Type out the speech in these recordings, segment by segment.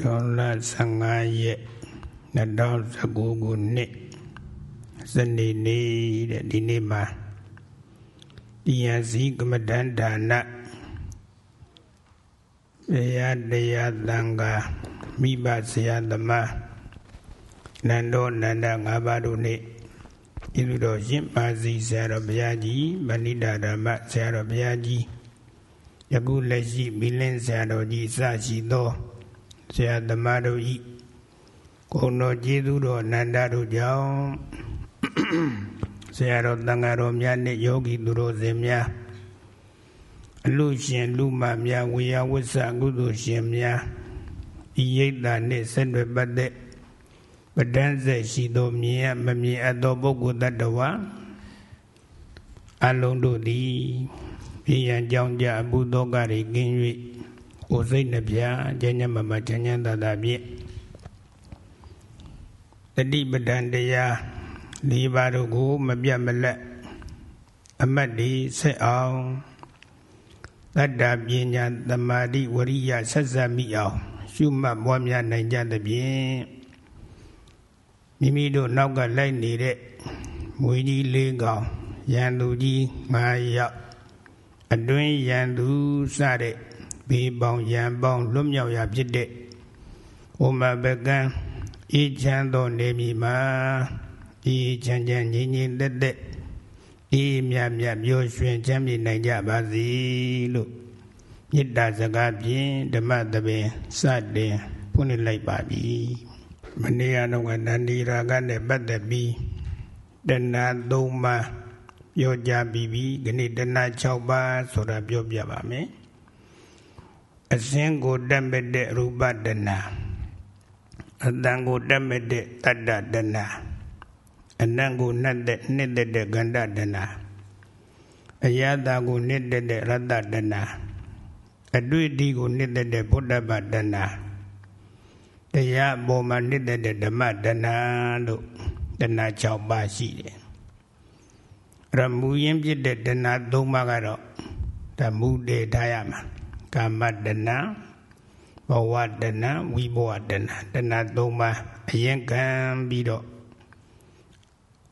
ဇွန်လ15ရက်2019ခုနှစ်စနေနေ့တဲ့ဒီနေ့မှာတရားစည်းကမ္မဋ္ဌာန်းဒါနတရားတရားသံဃာမိဘဆရာသမားနန္ဒောနန္ဒ၅ပါးတို့နှင့်ဤသို့တော်ရှင်ပါစီဆရာတော်ဘုရားကြီးမဏိတာဓမ္မဆရာတော်ဘုရားကြီးယခုလက်ရှိမိလင်းဆရာတော်ကြီးစရှိသော ဆရာသမားတို့ဤဂုဏ်တော်ကျေးဇူးတော်အနန္တတို့ကြောင့်ဆရာတော်တန်ဃာတော်များနှင့်ယောဂီသူတို့စင်များအလူရှင်လူမများဝေယဝိဆကုသိုလ်ရှင်များဤရိတ်တာနှင့်ဆက်တွယ်ပတ်သက်ပဒန်းဆက်ရှိသောမြင်ရမမြင်အပ်သောပုဂ္ဂိုလ်တ attva အလုံးတို့သည်ပြည်ရန်ကြောင်းကြအမှုသောကတွေကင်း၍ ကိုယ်စိတ်နှပြကျဉ်းညမမချမ်းချမ်းသာသာဖြင့်တတိပဒံတရား၄ပါးတို့ကိုမပြတ်မလက်အမတ်ဒီဆက်အောင်တတ္တပညာသမာဓိဝရိယဆက်ဆက်မိအောင်ရှုမှတ်ပွားများနိုင်ကြသဖြင့်မိမိတို့နောက်ကလိုက်နေတဲ့မွေကြီးလေးကောင်ရန်သူကြီး9ယောက်အတွင်းရန်သူစတဲ့ ဘေးပေါင်းရန်ပေါင်းလွတ်မြောက်ရာဖြစ်တဲ့ဩမဘကံအေးချမ်းသောနေမည်မှာအေးချမ်းချမ်းငြိမ်ငြိမ်သက်သက်အေးမြတ်မြတ်ပြောရွှင်ချမ်းမြေနိုင်ကြပါစေလို့မေတ္တာစကားဖြင့်ဓမ္မသဘင်စတင်ဖွင့်လိုက်ပါပြီမနေ့ကတော့နန္ဒီရာဂနဲ့ပတ်သက်ပြီးတဏှာ၃ပါးပြောကြပြီးပြီခဏတဏှာ6ပါးဆိုတာပြောပြပါမယ် အစင်းကိုတက်မဲ့တဲ့ရူပတဏှာအတန်ကိုတက်မဲ့တဲ့တတ္တတဏှာအနံကိုနှက်တဲ့နှစ်တဲ့တဲ့ဂန္ဓတဏှာအယတာကိုနှစ်တဲ့တဲ့ရတ္တတဏှာအတွေ့အထိကိုနှစ်တဲ့တဲ့ဘုဒ္ဓဘတဏှာတရားပေါ်မှာနှစ်တဲ့တဲ့ဓမ္မတဏှာလို့တဏှာ6ပါးရှိတယ်အဲ့တော့မူရင်းဖြစ်တဲ့တဏှာ၃ပါးကတော့ဒါမူတည်ထားရမှာ ကာမတဏှာဘဝတဏှာဝိဘဝတဏှာတဏှာ၃ပါးအရင်ကံပြီးတော့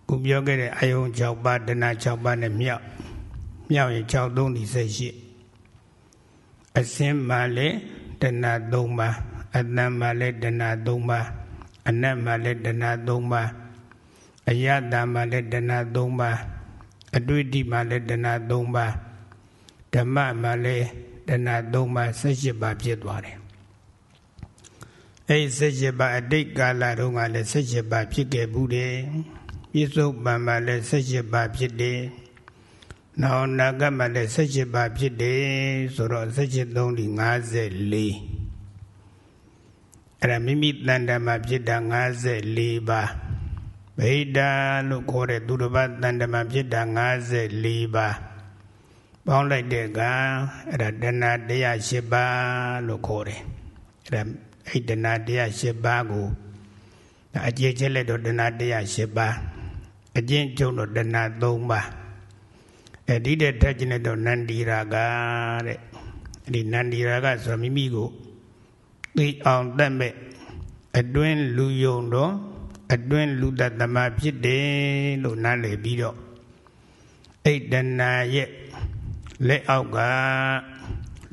ခုပြောခဲ့တဲ့အယုံ6ပါးတဏှာ6ပါးနဲ့မြောက်မြောက်ရင်6 3 28အစင်းမှလည်းတဏှာ၃ပါးအတ္တမှလည်းတဏှာ၃ပါးအနတ်မှလည်းတဏှာ၃ပါးအယတ္တမှလည်းတဏှာ၃ပါးအတွေ့အထိမှလည်းတဏှာ၃ပါးဓမ္မမှလည်း တဏှာ၃ပါး18ပါးဖြစ်သွားတယ်အဲ့18ပါးအတိတ်ကာလတုန်းကလည်း18ပါးဖြစ်ခဲ့ဘူးတယ်ပြစ္ဆုတ်ပံမှာလည်း18ပါးဖြစ်တယ်နောက်နာဂတ်မှာလည်း18ပါးဖြစ်တယ်ဆိုတော့18 3ဒီ54အဲ့ဒါမိမိတန်တမှာဖြစ်တာ54ပါးဗိဒာလို့ခေါ်တဲ့သူတစ်ပါးတန်တမဖြစ်တာ54ပါး ပေါင်းလိုက်တဲ့ကအဲ့ဒါတဏ108ပါးလို့ခေါ်တယ်အဲ့ဒါအဲ့တဏ108ပါးကိုအကျေချက်လက်တော့တဏ108ပါးအကျဉ်းချုပ်တော့တဏ3ပါးအဲ့ဒီတဲ့ထက်ကျင်တော့နန္ဒီရာဂတဲ့အဲ့ဒီနန္ဒီရာဂဆိုမိမိကိုသိအောင်တတ်မဲ့အတွင်းလူယုံတော့အတွင်းလူတသမဖြစ်တယ်လို့နားလည်ပြီးတော့အိတ်တနာရဲ့ လက်အောက်က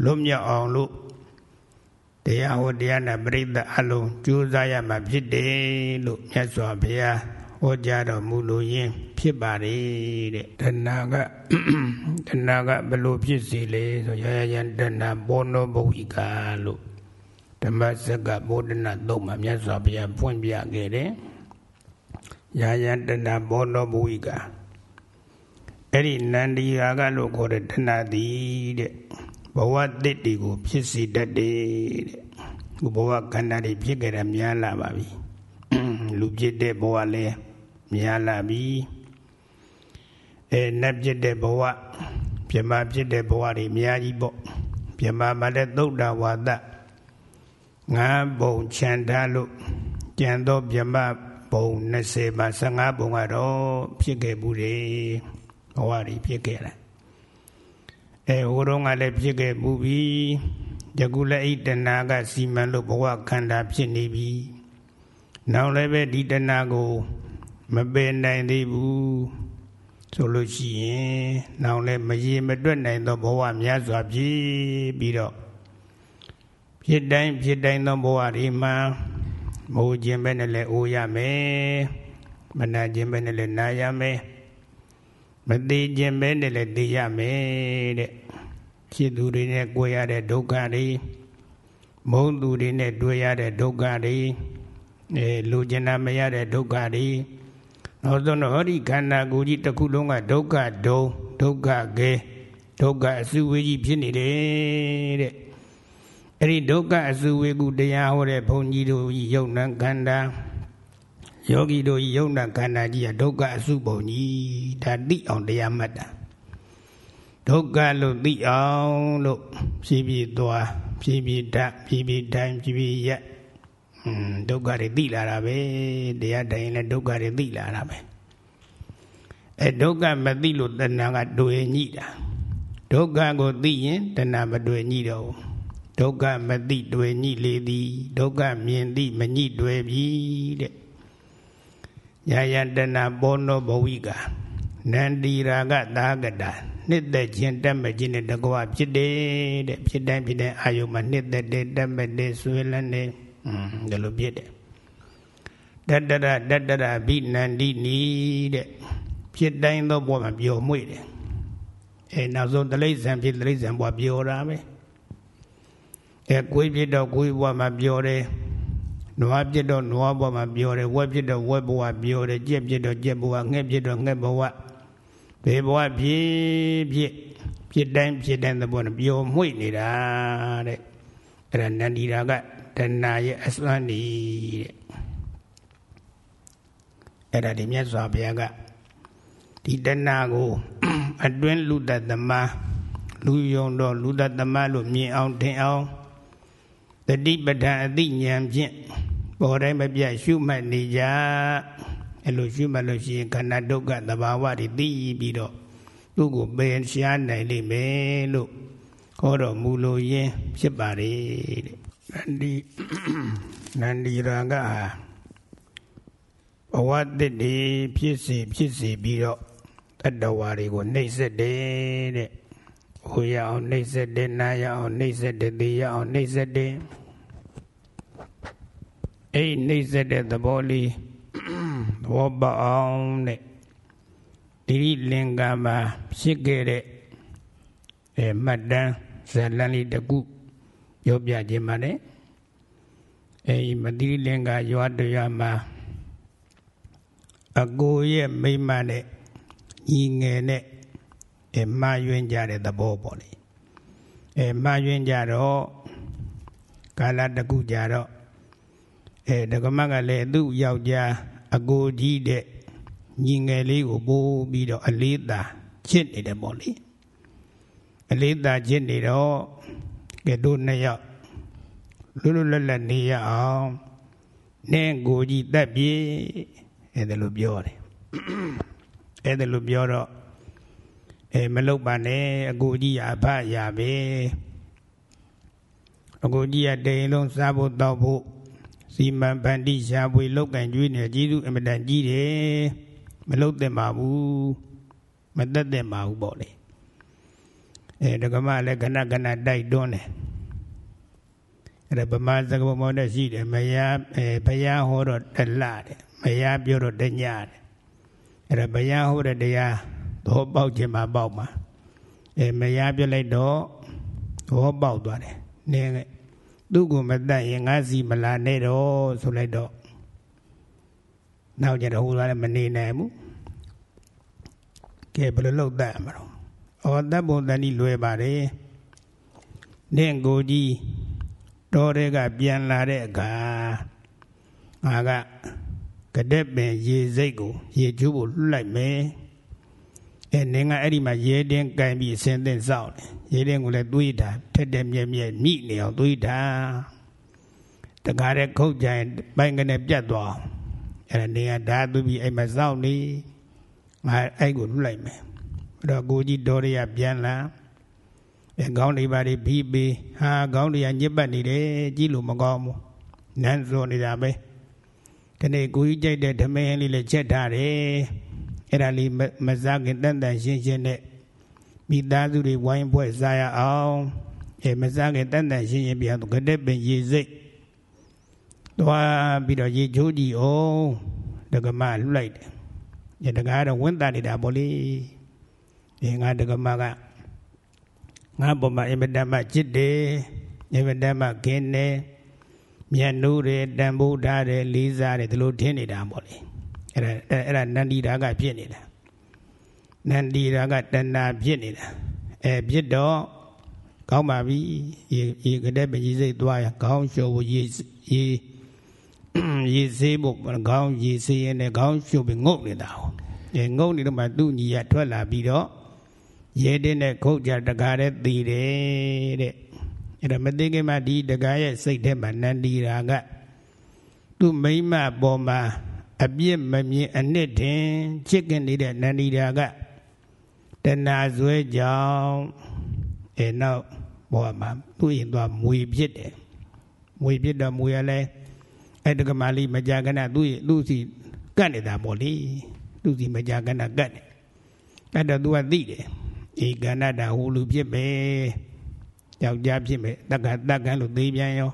လွတ်မြောက်အောင်လို့တရားဟောတရားနာပရိသတ်အလုံးကြိုးစားရမှာဖြစ်တယ်လို့မြတ်စွာဘုရားဟောကြားတော်မူလို့ယင် ဖြစ်ပါတယ်တဲ့တဏှာကတဏှာကဘလို့ဖြစ်စီလဲဆိုရရယံတဏှာဘောနောဘုဝိကာလို့ဓမ္မစကဗောဓနာသုံးမှာမြတ်စွာဘုရားဖွင့်ပြခဲ့တယ်ယာယတဏဘောနောဘုဝိက အဲ့ဒီနန္ဒီရာကလို့ခေါ်တဲ့တဏတိတဲ့ဘဝတစ်တွေကိုဖြစ်စီတတ်တယ်တဲ့ခုဘဝခန္ဓာတွေဖြစ်ကြတာများလာပါပြီလူဖြစ်တဲ့ဘဝလည်းများလာပြီအဲနတ်ဖြစ်တဲ့ဘဝပြမဖြစ်တဲ့ဘဝတွေအများကြီးပေါ့ပြမမှာလည်းသုဒ္ဓဝါဒငါးဘုံခြံထားလို့ကြံသောပြမဘုံ20မှာ15ဘုံကတော့ဖြစ်ခဲ့ဘူးတယ် ဘဝတွေဖြစ်ခဲ့တာအဲဟိုတုန်းကလည်းဖြစ်ခဲ့မှုပြီယခုလည်းအိတဏကစီမံလို့ဘဝခန္ဓာဖြစ်နေပြီနောက်လည်းပဲဒီတဏကိုမပယ်နိုင်သေးဘူးဆိုလို့ရှိရင်နောက်လည်းမရေမတွက်နိုင်သောဘဝများစွာဖြစ်ပြီးတော့ဖြစ်တိုင်းဖြစ်တိုင်းသောဘဝဒီမှာမိုးခြင်းပဲနဲ့လည်းအိုးရမယ်မနာခြင်းပဲနဲ့လည်းနာရမယ် မသေးခြင်းပဲနဲ့လည်းသိရမယ်တဲ့ဖြစ်သူတွေနဲ့ကြွယ်ရတဲ့ဒုက္ခတွေမုန်းသူတွေနဲ့တွေ့ရတဲ့ဒုက္ခတွေအဲလူကျင်နာမရတဲ့ဒုက္ခတွေနောက်ဆုံးတော့ဟောဒီခန္ဓာကိုယ်ကြီးတစ်ခုလုံးကဒုက္ခဒုံဒုက္ခကဲဒုက္ခအစုဝေးကြီးဖြစ်နေတယ်တဲ့အဲ့ဒီဒုက္ခအစုဝေးကူတရားဟောတဲ့ဘုန်းကြီးတို့ယုံနံခန္ဓာ ယောဂီတို့ယုံနာခန္ဓာကြီးကဒုက္ခအစုပုံကြီးဒါသိအောင်တရားမှတ်တာဒုက္ခလို့သိအောင်လို့ဖြည်းဖြည်းသွားဖြည်းဖြည်းဓာတ်ဖြည်းဖြည်းတိုင်းဖြည်းဖြည်းရက်อืมဒုက္ခတွေသိလာတာပဲတရားတိုင်းလည်းဒုက္ခတွေသိလာတာပဲအဲဒုက္ခမသိလို့တဏှာကတွေ့ညိတာဒုက္ခကိုသိရင်တဏှာမတွေ့ညိတော့ဒုက္ခမသိတွေ့ညိလေသည်ဒုက္ခမြင်သိမညိတွေ့ပြီတဲ့ ယာယတဏဘောနောဘဝိကနန္တိရာဂသာကတာနှစ်သက်ခြင်းတက်မဲ့ခြင်းနဲ့တကွာဖြစ်တယ်တဲ့ဖြစ်တိုင်းဖြစ်တိုင်းအာယုမှာနှစ်သက်တယ်တက်မဲ့တယ်ဆွေးလန်းတယ်อืมဒါလိုဖြစ်တယ်တတရတတရဘိနန္တိနီတဲ့ဖြစ်တိုင်းသောဘဝမှာပျော်မွေ့တယ်အဲနောက်ဆုံးတလိษံဖြစ်တလိษံဘဝပျော်တာပဲအဲကိုယ်ဖြစ်တော့ကိုယ်ဘဝမှာပျော်တယ် နွားဖြစ်တော့နွားဘဝမှာပျော်တယ်ဝက်ဖြစ်တော့ဝက်ဘဝပျော်တယ်ကြက်ဖြစ်တော့ကြက်ဘဝငှက်ဖြစ်တော့ငှက်ဘဝဘေဘဝဖြစ်ဖြစ်ဖြစ်တိုင်းဖြစ်တိုင်းသဘောနဲ့ပျော်မွေ့နေတာတဲ့အဲ့ဒါနန္ဒီရာကတဏှာရဲ့အစွမ်းနေတဲ့အဲ့ဒါဒီမြတ်စွာဘုရားကဒီတဏှာကိုအတွင်းလူတသမားလူယုံတော့လူတသမားလို့မြင်အောင်ထင်အောင်တတိပဋ္ဌာန်အသိဉာဏ်ဖြင့် ပေါ်တိုင်းမပြတ်ရှုမှတ်နေကြအဲ့လိုရှုမှတ်လို့ရှိရင်ခန္ဓာဒုက္ခသဘာဝတွေသိပြီးတော့သူ့ကိုပယ်ရှားနိုင်လိမ့်မယ်လို့ခေါ်တော်မူလို့ယင်းဖြစ်ပါတယ်တဲ့နန္ဒီနန္ဒီရာကဘဝတည်းတည်းဖြစ်စီဖြစ်စီပြီးတော့တတ္တဝါတွေကိုနှိပ်စက်တယ်တဲ့ဟိုရအောင်နှိပ်စက်တယ်နာရအောင်နှိပ်စက်တယ်သိရအောင်နှိပ်စက်တယ် အဲ့နှိပ်စက်တဲ့သဘောလေးသဘောပေါအောင်တဲ့ဒီလင်္ကာမှာဖြစ်ခဲ့တဲ့အဲမှတ်တမ်းဇာလန်လေးတကူပြောပြခြင်းပါနဲ့အဲဒီမတိလင်္ကာရွာတရွာမှာအကိုရဲ့မိမနဲ့ညီငယ်နဲ့အဲမှားယွင်းကြတဲ့သဘောပေါ့လေအဲမှားယွင်းကြတော့ကာလတကူကြတော့ အဲဒကမကလည်းသူ့ယောက်ျားအကိုကြီးတဲ့ညီငယ်လေးကိုပိုးပြီးတော့အလေးသာချစ်နေတယ်ပေါ့လေအလေးသာချစ်နေတော့ကဲတို့နှစ်ယောက်လွတ်လွတ်လပ်လပ်နေရအောင်နင်းကိုကြီးတက်ပြေးအဲ့ဒါလိုပြောတယ်အဲ့ဒါလိုပြောတော့အဲမလုတ်ပါနဲ့အကိုကြီးရအဖရပဲအကိုကြီးရတိန်လုံးစားဖို့တောက်ဖို့ စီမံဖန်တီးရှားပွေလောက်ကင်ကျွေးနေကြီးစုအမတန်ကြီးတယ်မလုတ်တဲ့ပါဘူးမတက်တဲ့ပါဘူးပေါ့လေအဲဒကမလည်းခဏခဏတိုက်တွန်းတယ်အဲ့ဒါဗမာစကားပုံပေါ်နဲ့ရှိတယ်မယားအဲဘုရားဟောတော့တလတဲ့မယားပြောတော့တညတဲ့အဲ့ဒါဘုရားဟောတဲ့တရားသောပေါက်ခြင်းမှာပေါက်မှာအဲမယားပြလိုက်တော့သောပေါက်သွားတယ်နင်း သူ့ကိုမတတ်ရင်ငါစီမလာနဲ့တော့ဆိုလိုက်တော့နောက်ကျတော့ဟိုသွားလည်းမနေနိုင်ဘူးကဲဘယ်လိုလုပ်တတ်မှာတော့ဩတပ်ပုံတန်ဤလွယ်ပါတယ်နင့်ကိုကြီးတော်တွေကပြန်လာတဲ့အခါငါကကတဲ့ပင်ရေစိတ်ကိုရေကျိုးဖို့လွတ်လိုက်မယ် အဲနင်ကအဲ့ဒီမှာရေတင်းကင်ပြီးအစင်းသင်းစောက်တယ်ရေတင်းကိုလည်းတွေးတာထက်တဲ့မြဲမြဲမိနေအောင်တွေးတာတခါတည်းခုတ်ကြရင်ပိုင်ကနေပြတ်သွားအဲ့ဒါနင်ကဓာသူပြီးအဲ့မှာစောက်နေငါအဲ့ကိုလွတ်လိုက်မယ်အဲ့တော့ကိုကြီးတော်ရရပြန်လာအဲခေါင်းတွေပါတွေပြီးပြီးဟာခေါင်းတွေကညစ်ပတ်နေတယ်ကြည့်လို့မကောင်းဘူးနန်းစောနေတာပဲဒီနေ့ကိုကြီးကြိုက်တဲ့ဓမင်းလေးလည်းချက်ထားတယ် အဲ့ဒါလေးမစားခင်တန်တန်ရှင်းရှင်းနဲ့မိသားစုတွေဝိုင်းဖွဲ့စားရအောင်အဲမစားခင်တန်တန်ရှင်းရှင်းပြန်တော့ကတဲ့ပင်ရေစိတ်သွားပြီးတော့ရေချိုးကြည့်အောင်ဒကမလှလိုက်တယ်ညတကားတော့ဝန်တာနေတာပေါ့လေဒီငါဒကမကငါပေါ်မှာအင်မတန်မှจิตတယ်အင်မတန်မှခင်းတယ်မြတ်နိုးတယ်တန်ဖိုးထားတယ်လေးစားတယ်ဒီလိုထင်နေတာပေါ့လေ အဲ့ဒါအဲ့ဒါနန္ဒီဓာကဖြစ်နေတာနန္ဒီဓာကတဏှာဖြစ်နေတာအဲဖြစ်တော့ကောင်းပါပြီရေရေကတဲ့ပကြီးစိတ်သွားရခေါင်းလျှော်ဖို့ရေရေရေစေးဖို့ခေါင်းရေစေးရင်လည်းခေါင်းလျှော်ပြီးငုတ်နေတာဟောအဲငုတ်နေတော့မှသူ့ညီရထွက်လာပြီးတော့ရဲတဲ့နဲ့ခုတ်ကြတကားတဲ့တည်တယ်တဲ့အဲ့ဒါမသိခင်မှာဒီတကားရဲ့စိတ်ထဲမှာနန္ဒီရာကသူ့မိမပေါ်မှာ အပြစ်မမြင်အနှစ်တင်ချစ်ခင်နေတဲ့နန္ဒီရာကတဏှာဇွဲကြောင့်အဲနောက်ဘောမှာသူ့ရင်သွားမွေဖြစ်တယ်မွေဖြစ်တော့မွေရလဲအဲ့တကမာလီမကြာခဏသူ့သူ့စီကတ်နေတာပေါ့လေသူ့စီမကြာခဏကတ်တယ်အဲ့တော့ तू ကသိတယ်ဧကန္နတာဟူလူဖြစ်မယ်ယောက်ျားဖြစ်မယ်တက္ကတက္ကလို့သိပြန်ရော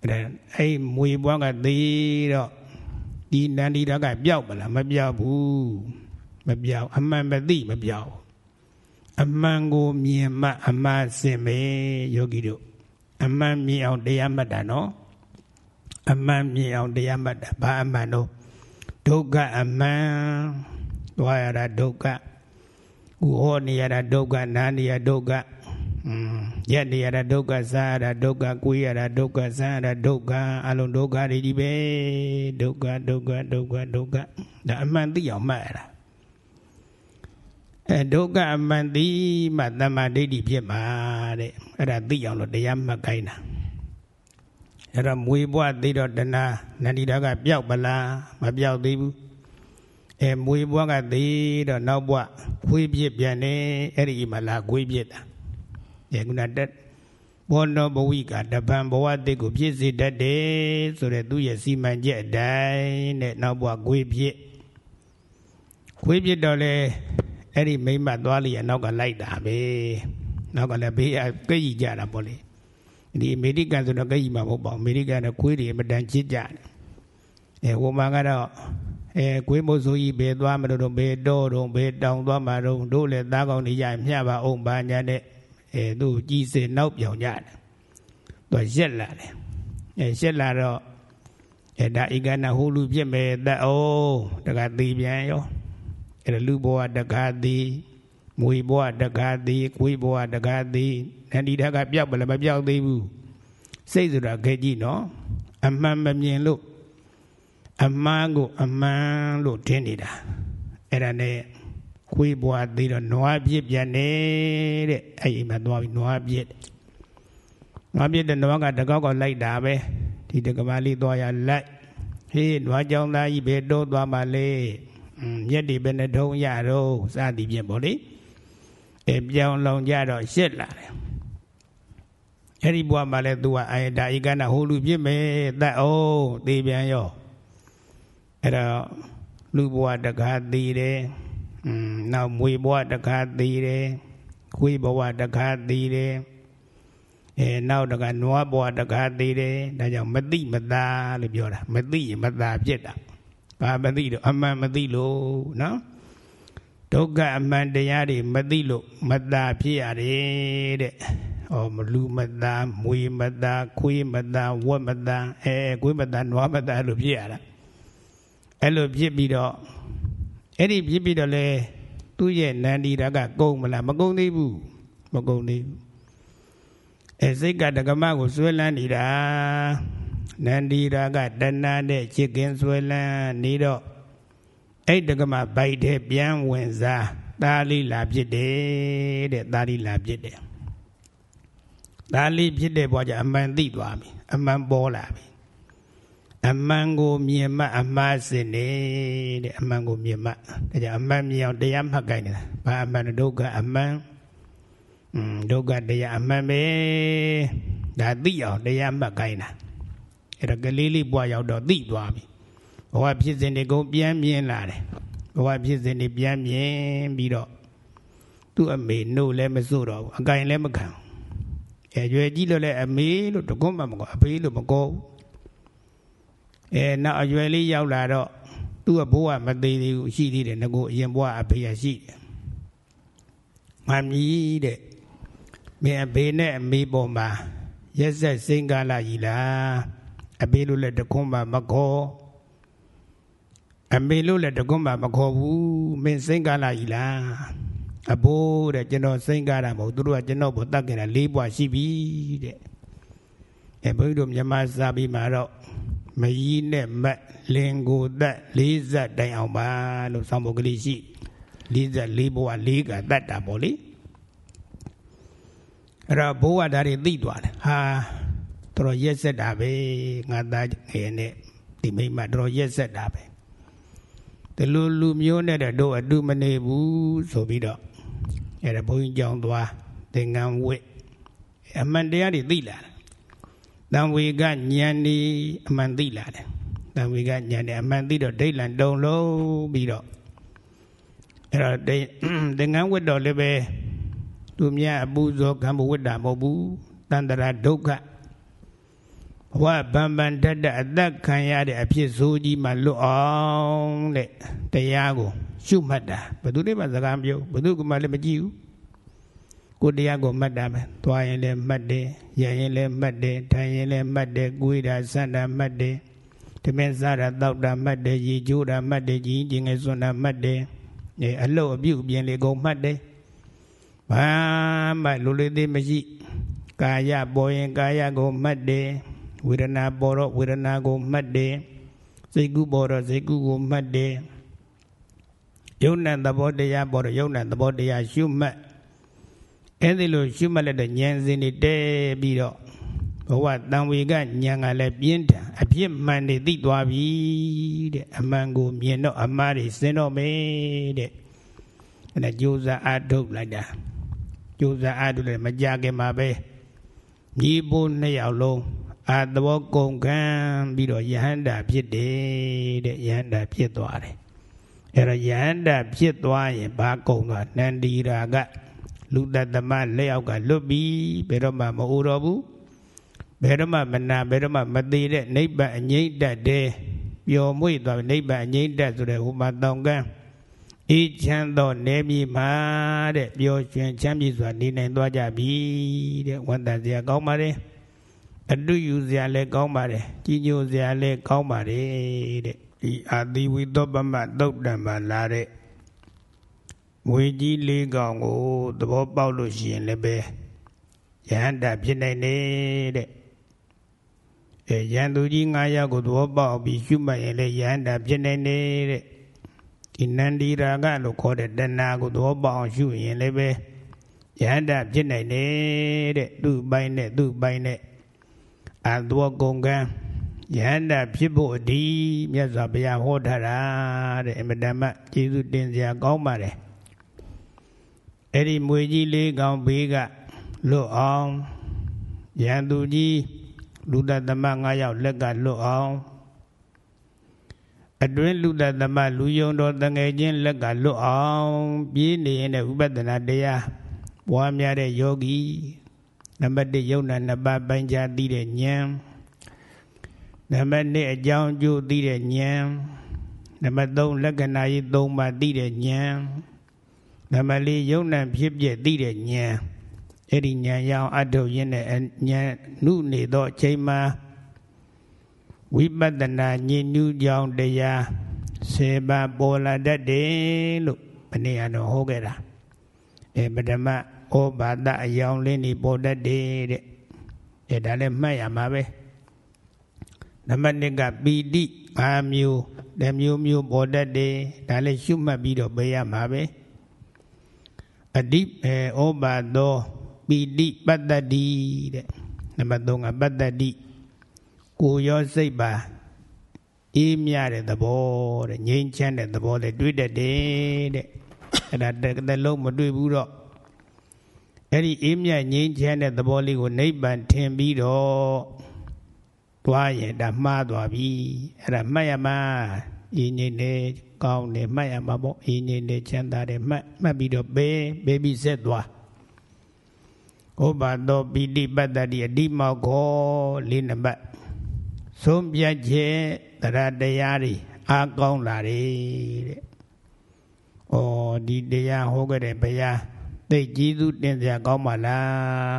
အဲ့ဒါအဲ့မွေဘွားကသိတော့ ဒီနန္ဒီဓာကပျောက်မလားမပျောက်ဘူးမပျောက်အမှန်မသိမပျောက်အမှန်ကိုမြင်မှအမှန်စင်ပဲယောဂီတို့အမှန်မြင်အောင်တရားမှတ်တာနော်အမှန်မြင်အောင်တရားမှတ်တာဘာအမှန်တော့ဒုက္ခအမှန်သွားရတာဒုက္ခဥဟောနေရတာဒုက္ခနာနေရဒုက္ခ ရက်နေရတာဒုက္ခစားရတာဒုက္ခကိုယ်ရတာဒုက္ခစားရတာဒုက္ခအလုံးဒုက္ခတွေဒီပဲဒုက္ခဒုက္ခဒုက္ခဒုက္ခဒါအမှန်သိအောင်မှတ်ရတာအဲဒုက္ခအမှန်သိမှတမ္မာဒိဋ္ဌိဖြစ်မှာတဲ့အဲ့ဒါသိအောင်လို့တရားမှတ်ခိုင်းတာအဲ့တော့မွေဘွားသိတော့တဏှာနန္ဒီတာကပျောက်ပလားမပျောက်သေးဘူးအဲမွေဘွားကသိတော့နောက်ဘွားခွေးပြစ်ပြန်နေအဲ့ဒီမှာလာခွေးပြစ်တာ အဲခုနတက်ဘောနောဘဝိကတပံဘဝတိတ်ကိုပြည့်စေတတ်တယ်ဆိုတဲ့သူ့ရဲ့စီမံချက်အတိုင်းနဲ့နောက်ဘဝခွေးပြစ်ခွေးပြစ်တော့လေအဲ့ဒီမိမသွားလိရနောက်ကလိုက်တာပဲနောက်ကလည်းဘေးကဲ့ကြီးကြတာပေါ့လေဒီအမေရိကန်ဆိုတော့ကဲ့ကြီးမှာမဟုတ်ပါဘူးအမေရိကန်ကခွေးတွေမတန်ချစ်ကြတယ်အဲဟိုမှာကတော့အဲခွေးမို့ဆိုကြီးဘယ်သွားမလို့တော့ဘယ်တော့တော့ဘယ်တောင်သွားမှာတော့တို့လည်းသားကောင်းနေရမျှပါအောင်ဘာညာနဲ့ အဲသူ့ကြီးစင်နောက်ပြောင်ကြတယ်သူရက်လာတယ်အဲရက်လာတော့အဲဒါဧကနာဟိုလူပြစ်မဲ့သက်အောင်တကသိပြန်ရောအဲလူဘဝတကားသည်မွေဘဝတကားသည်ကိုယ်ဘဝတကားသည်နန္ဒီဓာကပြောက်မလားမပြောက်သေးဘူးစိတ်ဆိုတာခဲကြည့်နော်အမှန်မမြင်လို့အမှန်ကိုအမှန်လို့ထင်နေတာအဲ့ဒါနဲ့ ခွေးဘွားသေးတော့နွားပြစ်ပြန်နေတဲ့အဲ့ဒီမှာသွားပြီးနွားပြစ်နွားပြစ်တဲ့နွားကတကောက်ကလိုက်တာပဲဒီတကမာလေးသွားရလိုက်ဟေးနွားကြောင်သားကြီးဘယ်တော့သွားမှလဲမြက်ဒီဘယ်နှထုံးရတော့စသည်ဖြင့်ပေါ့လေအဲပြောင်းလောင်ကြတော့ရှစ်လာတယ်အဲ့ဒီဘွားမှလည်းသူကအဲဒါဧကနာဟိုလူပြစ်မယ်တတ်အောင်သေပြန်ရောအဲ့တော့လူဘွားတကားသေးတယ် อืมနောက်မွေဘွားတကားသေးတယ်ခွေးဘွားတကားသေးတယ်အဲနောက်တကနွားဘွားတကားသေးတယ်ဒါကြောင့်မသိမသာလို့ပြောတာမသိရင်မသာဖြစ်တာဘာမသိလို့အမှန်မသိလို့နော်ဒုက္ခအမှန်တရားတွေမသိလို့မသာဖြစ်ရတယ်တဲ့။ဩမလူမသာမွေမသာခွေးမသာဝက်မသာအဲခွေးမသာနွားမသာလို့ဖြစ်ရတာ။အဲ့လိုဖြစ်ပြီးတော့ အဲ့ဒီဖြစ်ပြီးတော့လေသူ့ရဲ့နန္ဒီဓာကကုံမလားမကုံသေးဘူးမကုံသေးဘူး။အဲစိတ်ကဒကမကိုဆွဲလန်းနေတာနန္ဒီဓာကတဏှာနဲ့ချစ်ခင်ဆွဲလန်းနေတော့အဲ့တကမဘိုက်တဲ့ပြန်ဝင်စားသားလေးလာဖြစ်တယ်တဲ့သားလေးလာဖြစ်တယ်သားလေးဖြစ်တဲ့ဘွားကြအမှန်သိသွားပြီအမှန်ပေါ်လာပြီအ မှန်ကိုမြင်မှအမှားစင်နေတဲ့အမှန်ကိုမြင်မှဒါကြောင့်အမှန်မြင်အောင်တရားမှတ်ကြိုင်နေတာဘာအမှန်ဒုက္ခအမှန်อืมဒုက္ခတရားအမှန်ပဲဒါသိအောင်တရားမှတ်ခိုင်းတာအဲ့တော့ကလေးလေးပွားရောက်တော့သိသွားပြီဘဝဖြစ်စဉ်တွေကုန်ပြန်မြင်လာတယ်ဘဝဖြစ်စဉ်တွေပြန်မြင်ပြီးတော့သူ့အမေနှုတ်လည်းမစို့တော့ဘူးအကင်လည်းမခံအဲရွယ်ကြီးလို့လည်းအမေလို့တကွမှမကောအဖေလို့မကောဘူး အဲနောက်အရွယ်လေးရောက်လာတော့သူ့အဘိုးကမသေးသေးဘူးရှိသေးတယ်ငကိုအရင်ဘွားအဖေရရှိတယ်မမီးတဲ့မင်းအဖေနဲ့အမေပေါ်မှာရက်ဆက်စိန်ကားလာကြီးလားအဖေလို့လည်းတကွမှမကောအမေလို့လည်းတကွမှမခေါ်ဘူးမင်းစိန်ကားလာကြီးလားအဘိုးတဲ့ကျွန်တော်စိန်ကားတာမဟုတ်သူတို့ကကျွန်တော်ဘုတ်တက်ကြတာ၄ဘွားရှိပြီတဲ့အဲဘုန်းကြီးတို့မြန်မာစာပေမှာတော့ မကြီးနဲ့မတ်လင်ကိုသက်40တိုင်အောင်ပါလို့ဆောင်းပုဒ်ကလေးရှိ44ဘဝ၄ကတတ်တာပေါ့လေအဲ့တော့ဘိုးကဒါတွေသိသွားတယ်ဟာတော်ရက်ဆက်တာပဲငါသားငယ်နဲ့ဒီမိမတော်ရက်ဆက်တာပဲဒီလိုလူမျိုးနဲ့တော့အတူမနေဘူးဆိုပြီးတော့အဲ့ဒါဘုန်းကြီးကြောင်းသွားသင်္ကန်းဝိအမှန်တရားတွေသိလာတယ် တံဝေကဉာဏ်ဒီအမှန်သိလာတယ်တံဝေကဉာဏ်ဒီအမှန်သိတော့ဒိဋ္ဌံတုံလုံးပြီးတော့အဲ့တော့သင်္ကန်းဝတ်တော်လည်းပဲသူမြတ်အပူဇော်ကံဘဝတ္တမဟုတ်ဘူးတန္တရာဒုက္ခဘဝဗံပန်တတ်တဲ့အသက်ခံရတဲ့အဖြစ်ဆိုးကြီးမှလွတ်အောင်တဲ့တရားကိုရှုမှတ်တာဘယ်သူမှစကားမပြောဘယ်သူကမှလည်းမကြည့်ဘူး ကိုတရားကိုမှတ်တာပဲသွားရင်လည်းမှတ်တယ်ရရင်လည်းမှတ်တယ်ထိုင်ရင်လည်းမှတ်တယ်ကိုယ်တာစံတာမှတ်တယ်တမင်စားတာတောက်တာမှတ်တယ်ရေကျိုးတာမှတ်တယ်ကြီးကျင်ငယ်စွန့်တာမှတ်တယ်အဲအလုတ်အပြုတ်ပြင်လေကုန်မှတ်တယ်ဘာမှလူလေးသေးမရှိကာယပေါ်ရင်ကာယကိုမှတ်တယ်ဝေဒနာပေါ်တော့ဝေဒနာကိုမှတ်တယ်စိတ်ကူးပေါ်တော့စိတ်ကူးကိုမှတ်တယ်ယုံနဲ့သဘောတရားပေါ်တော့ယုံနဲ့သဘောတရားရှုမှတ် အဲ့ဒီလိုရှုမှတ်လိုက်တဲ့ဉာဏ်စဉ်တွေတဲပြီးတော့ဘဝတံဝေကဉာဏ်ကလည်းပြင်းထန်အပြစ်မှန်တွေသိသွားပြီတဲ့အမှန်ကိုမြင်တော့အမှားတွေစင်တော့မယ်တဲ့အဲ့ဒါကြိုးစားအားထုတ်လိုက်တာကြိုးစားအားထုတ်လည်းမကြခင်မှာပဲညီပိုးနှစ်ယောက်လုံးအာသဘောကုန်ခံပြီးတော့ယဟန္တာဖြစ်တယ်တဲ့ယဟန္တာဖြစ်သွားတယ်အဲ့တော့ယဟန္တာဖြစ်သွားရင်ဘာကုန်သွားနန္ဒီရာက လူတသမလက်အောက်ကလွတ်ပြီးဘယ်တော့မှမအိုတော့ဘူးဘယ်တော့မှမနာဘယ်တော့မှမသေးတဲ့နိဗ္ဗာန်အငြိမ့်တတ်တယ်ပျော်မွေ့သွားနိဗ္ဗာန်အငြိမ့်တတ်ဆိုတဲ့ဟိုမှာတောင်ကန်းအေးချမ်းသောနေမြေမှာတဲ့ပျော်ရွှင်ချမ်းမြေစွာနေနိုင်သွားကြပြီတဲ့ဝန်တန်စရာကောင်းပါတယ်အတုယူစရာလည်းကောင်းပါတယ်ကြီးညိုစရာလည်းကောင်းပါတယ်တဲ့ဒီအာတိဝိသောပမသုတ်တံမှာလာတဲ့ ငွေကြီးလေးကောင်ကိုသဘောပေါက်လို့ရှိရင်လည်းပဲယဟန္တာဖြစ်နိုင်နေတဲ့အဲယန္သူကြီး9ယောက်ကိုသဘောပေါက်ပြီးရှုမှတ်ရင်လည်းယဟန္တာဖြစ်နိုင်နေတဲ့ဒီနန္ဒီရာဂလို့ခေါ်တဲ့တဏှာကိုသဘောပေါက်အောင်ရှုရင်လည်းပဲယဟန္တာဖြစ်နိုင်နေတဲ့သူ့ပိုင်းနဲ့သူ့ပိုင်းနဲ့အသောကုန်ကံယဟန္တာဖြစ်ဖို့အဒီမြတ်စွာဘုရားဟောထားတာတဲ့အမတမကျေးဇူးတင်စရာကောင်းပါတယ် အဲ့ဒီမွေကြီးလေးကောင်ဘေးကလွတ်အောင်ရန်သူကြီးလူတသမ9ယောက်လက်ကလွတ်အောင်အတွင်းလူတသမလူယုံတော်တငယ်ချင်းလက်ကလွတ်အောင်ပြေးနေရင်တဲ့ဥပဒနာတရားပွားများတဲ့ယောဂီနံပါတ်1ယုံနာနှစ်ပါးပိုင်းခြားသိတဲ့ဉာဏ်နံပါတ်2အကြောင်းအကျိုးသိတဲ့ဉာဏ်နံပါတ်3လက္ခဏာရေး3ပါးသိတဲ့ဉာဏ် နံပါတ်4ယုံနာဖြစ်ပြသိတဲ့ဉာဏ်အဲ့ဒီဉာဏ်ရောင်အထုတ်ရင်းနဲ့ဉာဏ်နုနေသောအချိန်မှာဝိပဿနာဉာဏ်နုကြောင့်တရားဆေပါပေါ်လာတတ်တယ်လို့မနေ့ကတော့ဟောခဲ့တာအဲပထမဩဘာဒအယောင်လေးနေပေါ်တတ်တယ်တဲ့အဲဒါလည်းမှတ်ရမှာပဲနံပါတ်1ကပီတိ၅မျိုးတမျိုးမျိုးပေါ်တတ်တယ်ဒါလည်းရှုမှတ်ပြီးတော့ပေးရမှာပဲ အဓိအဲဩဘာသောပီတိပတ္တတိတဲ့နံပါတ်3ကပတ္တတိကိုရောစိတ်ပါအေးမြတဲ့သဘောတဲ့ငြိမ်းချမ်းတဲ့သဘောနဲ့တွေ့တတ်တယ်တဲ့အဲ့ဒါတစ်လုံးမတွေ့ဘူးတော့အဲ့ဒီအေးမြတ်ငြိမ်းချမ်းတဲ့သဘောလေးကိုနိဗ္ဗာန်ထင်ပြီးတော့သွားရင်ဒါမှားသွားပြီအဲ့ဒါမှတ်ရမှာအေးငြိမ်းနေ ကောင်းနေမှတ်ရမှာပေါ့အေးငြိမ်းနေချမ်းသာတယ်မှတ်မှတ်ပြီးတော့ဘေးဘေးပြီးဆက်သွားဥပါသောပိဋိပတ္တိအတိမောခောလေးနံပါတ်ဆုံးပြတ်ခြင်းတရားတရားတွေအားကောင်းလာတယ်တဲ့။ဩဒီတရားဟောခဲ့တဲ့ဘုရားသိကြီးစုတင်စရာကောင်းပါလား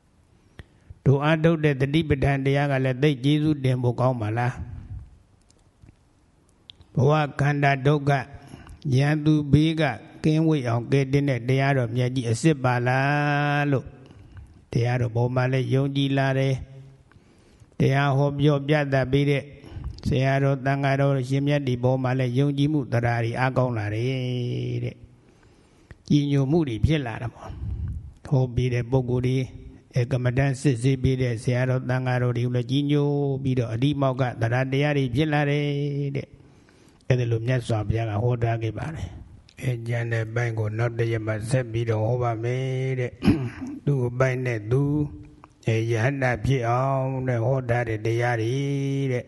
။တို့အားထုတ်တဲ့တတိပဋ္ဌာန်တရားကလည်းသိကြီးစုတင်ဖို့ကောင်းပါလား။ ဘဝခန္ဓာဒုက္ခယံသူဘေးကကင်းဝေးအောင်ကဲတင်တဲ့တရားတော်မြတ်ကြီးအစ်စ်ပါလားလို့တရားတော်ပေါ်မှာလည်းယုံကြည်လာတယ်တရားဟောပြောပြတတ်ပြီးတဲ့ဆရာတော်တန်ဃာတော်ရှင်မြတ်ဒီပေါ်မှာလည်းယုံကြည်မှုတရားတွေအားကောင်းလာတယ်တဲ့ကြည်ညိုမှုတွေဖြစ်လာတာပေါ့ဟောပြီးတဲ့ပုဂ္ဂိုလ်တွေအကမတန်စစ်စစ်ပြီးတဲ့ဆရာတော်တန်ဃာတော်တွေကိုလည်းကြည်ညိုပြီးတော့အဒီမောက်ကတရားတရားတွေဖြစ်လာတယ်တဲ့အဲ့ ဒါလိုမြတ်စွာဘုရားကဟောထားခဲ့ပါတယ်အဲကျန်တဲ့ဘိုင်းကိုနောက်တရက်မှဆက်ပြီးတော့ဟောပါမယ်တဲ့သူ့ဘိုင်းနဲ့သူအဲယဟန္တာဖြစ်အောင်တဲ့ဟောထားတဲ့တရားတွေတဲ့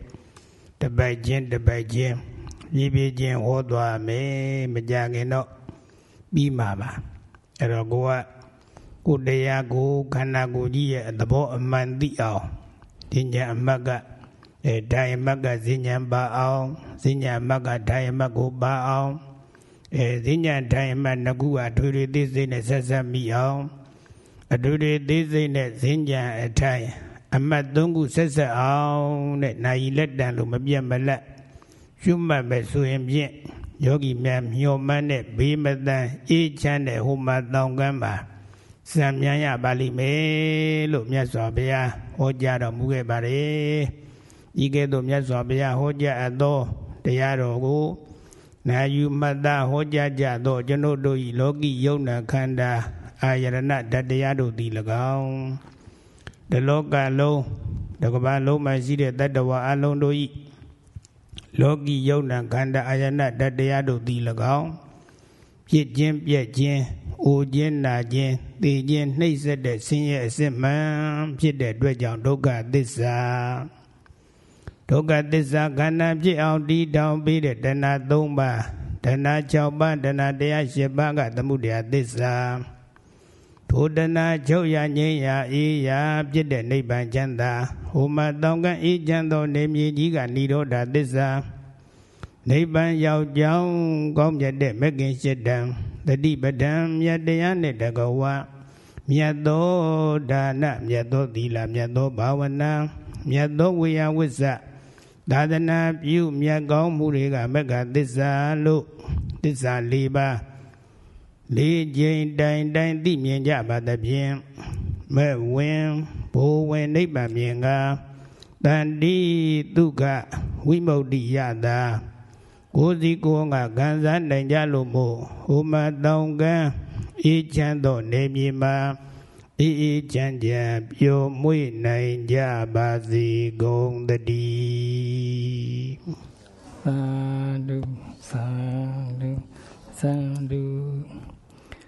တပိုက်ချင်းတပိုက်ချင်းပြည်ပြည်ချင်းဟောသွားမယ်မကြခင်တော့ပြီးမှာပါအဲ့တော့ကိုကကိုတရားကိုခန္ဓာကိုယ်ကြီးရဲ့သဘောအမှန်သိအောင်ဒီညာအမတ်က အဲဓာယမတ်ကဇဉ္ဉံပါအောင်ဇဉ္ဉံအမတ်ကဓာယမတ်ကိုပါအောင်အဲဇဉ္ဉံဓာယမတ်နှစ်ခုကထွေထွေသိစိတ်နဲ့ဆက်ဆက်မိအောင်အတူတူသေးစိတ်နဲ့ဇဉ္ဉံအထိုင်အမတ်သုံးခုဆက်ဆက်အောင်တဲ့နိုင်လက်တန်လို့မပြတ်မလက်ရှုမှတ်ပဲဆိုရင်ဖြင့်ယောဂီများမျှော်မှန်းတဲ့ဘေးမတန်အေးချမ်းတဲ့ဟိုမှာတောင်ကမ်းပါစံမြန်ရပါလိမ့်မယ်လို့မြတ်စွာဘုရားဟောကြားတော်မူခဲ့ပါတယ် ဤကဲ့သို့မြတ်စွာဘုရားဟောကြားအပ်သောတရားတော်ကိုနာယူမှတ်သားဟောကြားကြသောကျွန်ုပ်တို့၏လောကီယုံနာခန္ဓာအာယရဏဓာတ်တရားတို့သည်၎င်းတလောကလုံးတကဘာလုံးမှာရှိတဲ့တတ္တဝါအလုံးတို့ဤလောကီယုံနာခန္ဓာအာယနာဓာတ်တရားတို့သည်၎င်းဖြစ်ခြင်းပြက်ခြင်းအိုခြင်းနာခြင်းသိခြင်းနှိမ့်ဆက်တဲ့ဆင်းရဲအစစ်မှန်ဖြစ်တဲ့အတွက်ကြောင့်ဒုက္ခသစ္စာ ဒုက္ခသစ္စာခန္ဓာဖြစ်အောင်တည်ထောင်ပြီးတဲ့တဏှာ၃ပါးတဏှာ၆ပါးတဏှာတရား၈ပါးကသမှုတရားသစ္စာထိုတနာချုပ်ရငြိမ်းရာအေးရာပြစ်တဲ့နိဗ္ဗာန်ချမ်းသာဟိုမှာတောင်ကအေးချမ်းသောနေမြေကြီးကនិရောဓသစ္စာနိဗ္ဗာန်ရောက်ကြောင်းကောင်းမြတ်တဲ့မဂ္ဂင်ရှိတံတတိပဒံမြတ်တရားနဲ့တကဝမြတ်သောဒါနမြတ်သောသီလမြတ်သောဘာဝနာမြတ်သောဝေယဝိဇ္ဇ သာသနာပြုမြတ်ကောင်းမှုတွေကမဂ္ဂသစ္စာလို့သစ္စာ၄ပါးလေးကျိန်တိုင်တိုင်သိမြင်ကြပါသဖြင့်မဲ့ဝင်ဘိုးဝင်နိဗ္ဗာန်မြင်ကတန်တိဒုက္ခဝိမု ക്തി ယတာကိုယ်စီကိုယ်ကခံစားနိုင်ကြလို့မို့ဟိုမှာတောင်ကန်းအေးချမ်းသောနေမြေမှာ အေးအေးချမ်းချမ်းပျော်မွေ့နိုင်ကြပါစေကုန်တည်းသာဓုသာဓုသာဓု